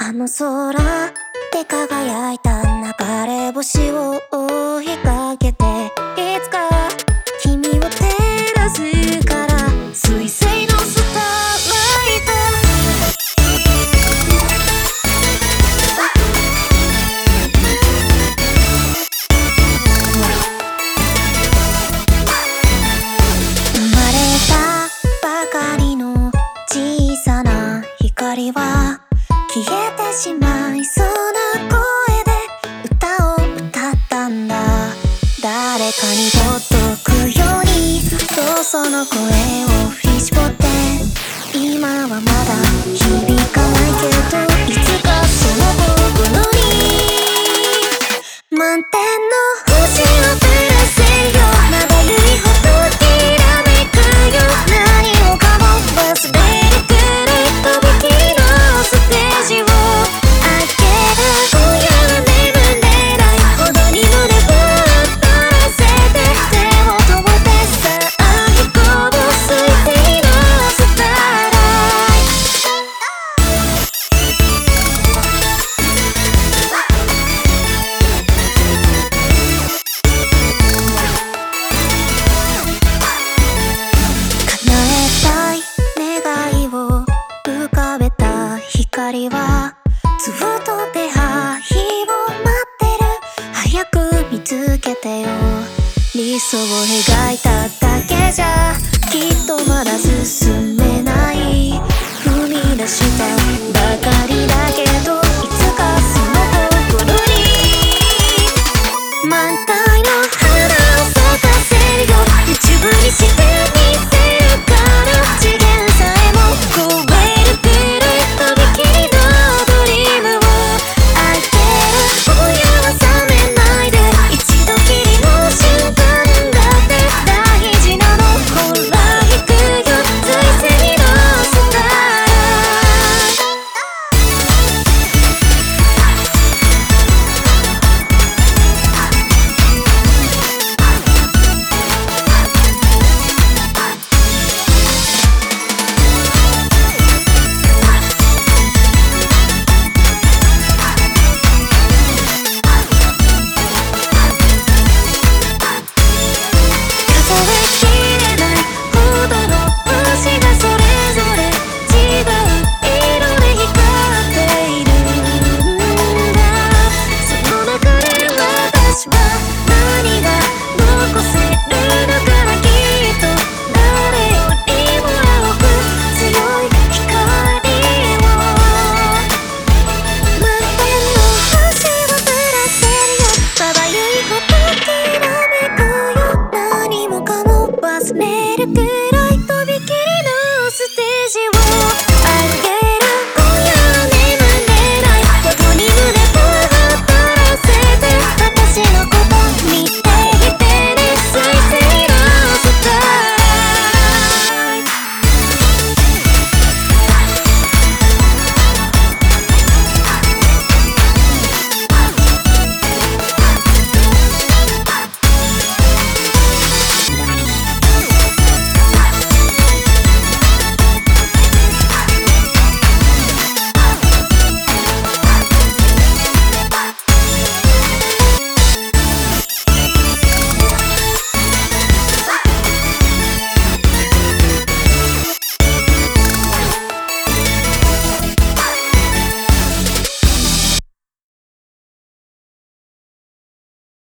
あの空で輝いた流れ星を光しまいそうな声で歌を歌ったんだ。誰かに届くようにとその声を振り絞って今はまだ響か理想を描いただけじゃ she you